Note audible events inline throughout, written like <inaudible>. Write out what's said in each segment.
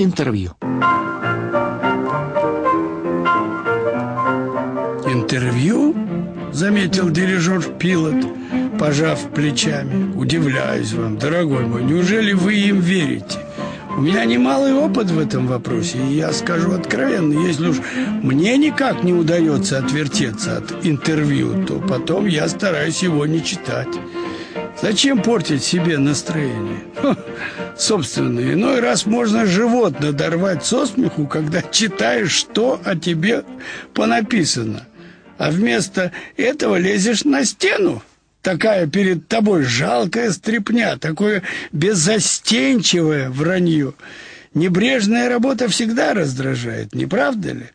Интервью. Интервью? Заметил дирижер Пилот, пожав плечами. Удивляюсь вам, дорогой мой, неужели вы им верите? У меня немалый опыт в этом вопросе, и я скажу откровенно, если уж мне никак не удается отвертеться от интервью, то потом я стараюсь его не читать. Зачем портить себе настроение? Ха, собственно, иной раз можно живот надорвать со смеху, когда читаешь, что о тебе понаписано. А вместо этого лезешь на стену. Такая перед тобой жалкая стряпня, такое беззастенчивое вранье. Небрежная работа всегда раздражает, не правда ли?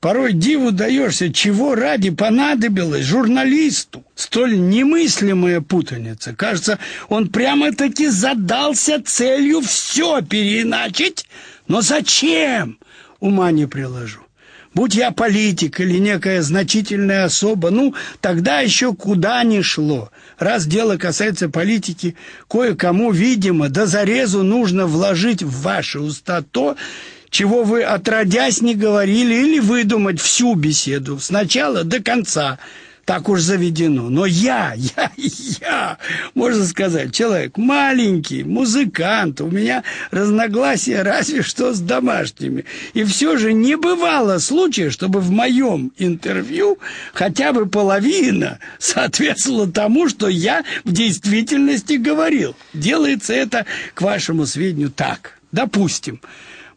Порой диву даешься, чего ради понадобилось журналисту. Столь немыслимая путаница. Кажется, он прямо-таки задался целью все переиначить. Но зачем? Ума не приложу. Будь я политик или некая значительная особа, ну, тогда еще куда ни шло. Раз дело касается политики, кое-кому, видимо, до зарезу нужно вложить в ваши уста то, чего вы отродясь не говорили, или выдумать всю беседу сначала до конца – так уж заведено. Но я, я, я, можно сказать, человек маленький, музыкант, у меня разногласия разве что с домашними. И все же не бывало случая, чтобы в моем интервью хотя бы половина соответствовала тому, что я в действительности говорил. Делается это, к вашему сведению, так. Допустим,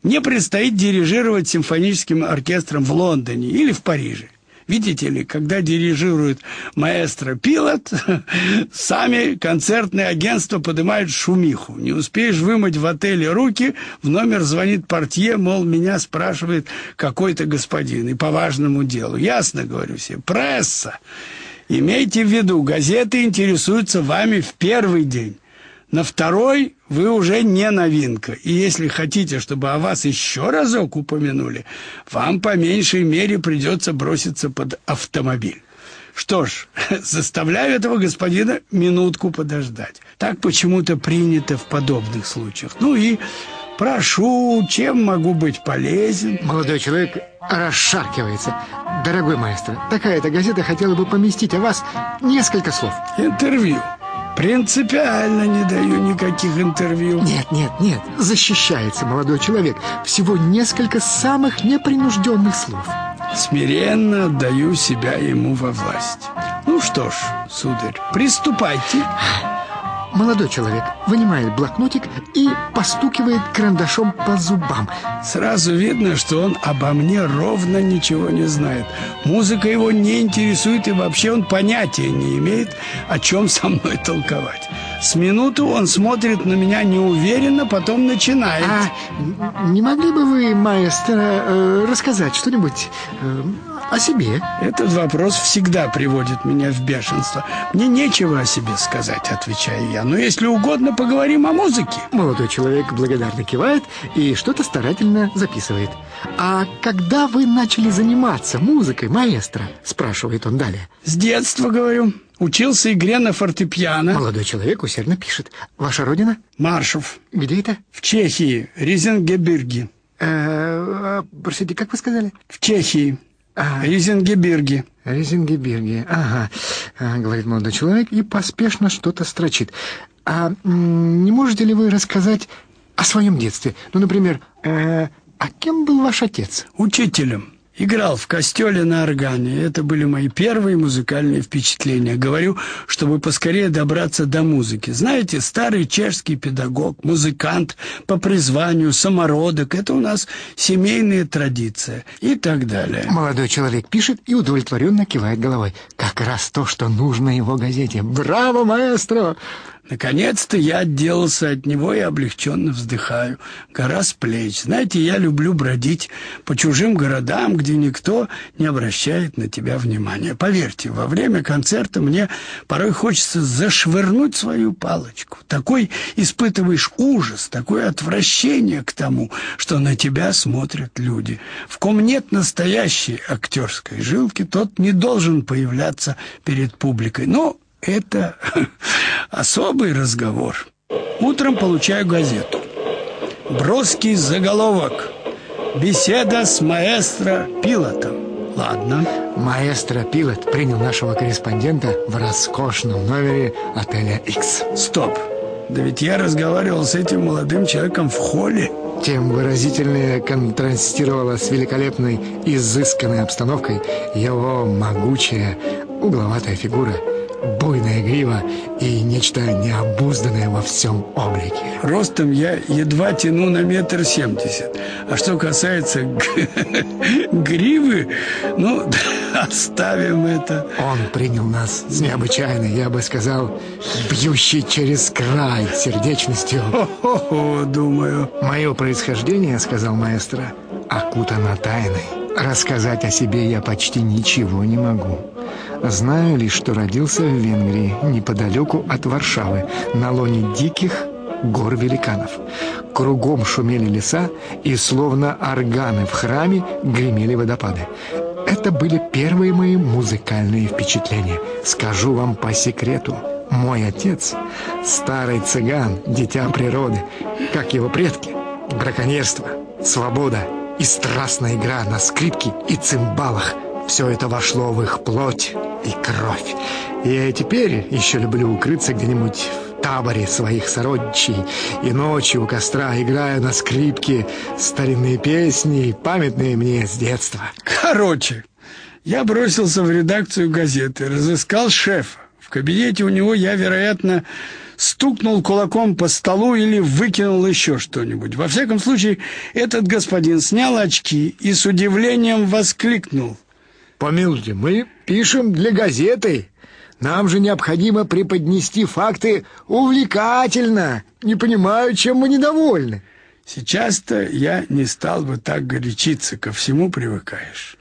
мне предстоит дирижировать симфоническим оркестром в Лондоне или в Париже. Видите ли, когда дирижирует маэстро Пилот, <laughs> сами концертные агентства поднимают шумиху. Не успеешь вымыть в отеле руки, в номер звонит портье, мол, меня спрашивает какой-то господин, и по важному делу. Ясно, говорю все, пресса. Имейте в виду, газеты интересуются вами в первый день. На второй вы уже не новинка. И если хотите, чтобы о вас еще разок упомянули, вам по меньшей мере придется броситься под автомобиль. Что ж, <laughs> заставляю этого господина минутку подождать. Так почему-то принято в подобных случаях. Ну и прошу, чем могу быть полезен? Молодой человек расшаркивается. Дорогой маэстро, такая-то газета хотела бы поместить о вас несколько слов. Интервью. Принципиально не даю никаких интервью. Нет, нет, нет. Защищается молодой человек. Всего несколько самых непринужденных слов. Смиренно отдаю себя ему во власть. Ну что ж, сударь, приступайте. Молодой человек вынимает блокнотик и постукивает карандашом по зубам. Сразу видно, что он обо мне ровно ничего не знает. Музыка его не интересует, и вообще он понятия не имеет, о чем со мной толковать. С минуту он смотрит на меня неуверенно, потом начинает. А не могли бы вы, маэстро, э, рассказать что-нибудь э, о себе? Этот вопрос всегда приводит меня в бешенство. Мне нечего о себе сказать, отвечаю я. Но если угодно, поговорим о музыке. Молодой человек благодарно кивает и что-то старательно записывает. А когда вы начали заниматься музыкой, маэстро? Спрашивает он далее. С детства, говорю. Учился игре на фортепиано. Молодой человек усердно пишет. Ваша родина? Маршев. Где это? В Чехии, Ризенгебирге. Э, э, простите, как вы сказали? В Чехии. А, Ризенгебирге. Ризенгебирге, ага, а, говорит молодой человек и поспешно что-то строчит. А не можете ли вы рассказать о своем детстве? Ну, например, э, а кем был ваш отец? Учителем. Играл в костеле на органе. Это были мои первые музыкальные впечатления. Говорю, чтобы поскорее добраться до музыки. Знаете, старый чешский педагог, музыкант по призванию, самородок. Это у нас семейная традиция и так далее. Молодой человек пишет и удовлетворенно кивает головой. Как раз то, что нужно его газете. Браво, маэстро! Наконец-то я отделался от него и облегченно вздыхаю. Гора с плеч. Знаете, я люблю бродить по чужим городам, где никто не обращает на тебя внимания. Поверьте, во время концерта мне порой хочется зашвырнуть свою палочку. Такой испытываешь ужас, такое отвращение к тому, что на тебя смотрят люди. В ком нет настоящей актерской жилки, тот не должен появляться перед публикой. Но это <laughs> особый разговор. Утром получаю газету. Броский заголовок. Беседа с маэстро Пилотом. Ладно. Маэстро Пилот принял нашего корреспондента в роскошном номере отеля X. Стоп. Да ведь я разговаривал с этим молодым человеком в холле. Тем выразительнее контрастировала с великолепной, изысканной обстановкой его могучая, угловатая фигура – буйная грива и нечто необузданное во всем облике. Ростом я едва тяну на метр семьдесят. А что касается гривы, ну, оставим это. Он принял нас с необычайной, я бы сказал, бьющей через край сердечностью. О, думаю. Мое происхождение, сказал маэстро, окутано тайной. Рассказать о себе я почти ничего не могу. Знаю лишь, что родился в Венгрии, неподалеку от Варшавы, на лоне диких гор великанов. Кругом шумели леса, и словно органы в храме гремели водопады. Это были первые мои музыкальные впечатления. Скажу вам по секрету. Мой отец, старый цыган, дитя природы, как его предки, браконьерство, свобода и страстная игра на скрипке и цимбалах – все это вошло в их плоть и кровь. Я теперь еще люблю укрыться где-нибудь в таборе своих сородичей и ночью у костра играю на скрипке старинные песни, памятные мне с детства. Короче, я бросился в редакцию газеты, разыскал шефа. В кабинете у него я, вероятно, стукнул кулаком по столу или выкинул еще что-нибудь. Во всяком случае, этот господин снял очки и с удивлением воскликнул. Помилуйте, мы пишем для газеты. Нам же необходимо преподнести факты увлекательно. Не понимаю, чем мы недовольны. Сейчас-то я не стал бы так горячиться, ко всему привыкаешь.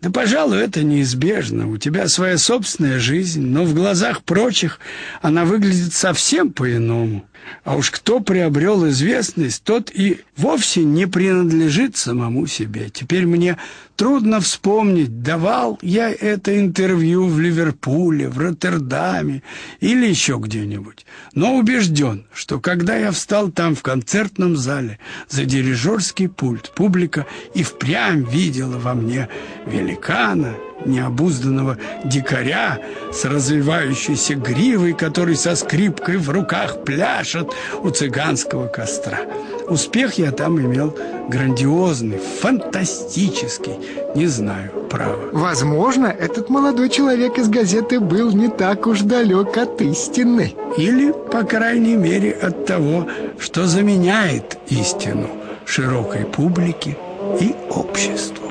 Да, пожалуй, это неизбежно. У тебя своя собственная жизнь, но в глазах прочих она выглядит совсем по-иному. А уж кто приобрел известность, тот и вовсе не принадлежит самому себе. Теперь мне трудно вспомнить, давал я это интервью в Ливерпуле, в Роттердаме или еще где-нибудь. Но убежден, что когда я встал там в концертном зале за дирижерский пульт, публика и впрямь видела во мне великана, необузданного дикаря с развивающейся гривой, который со скрипкой в руках пляшет у цыганского костра. Успех я там имел грандиозный, фантастический, не знаю, право. Возможно, этот молодой человек из газеты был не так уж далек от истины. Или, по крайней мере, от того, что заменяет истину широкой публике и обществу.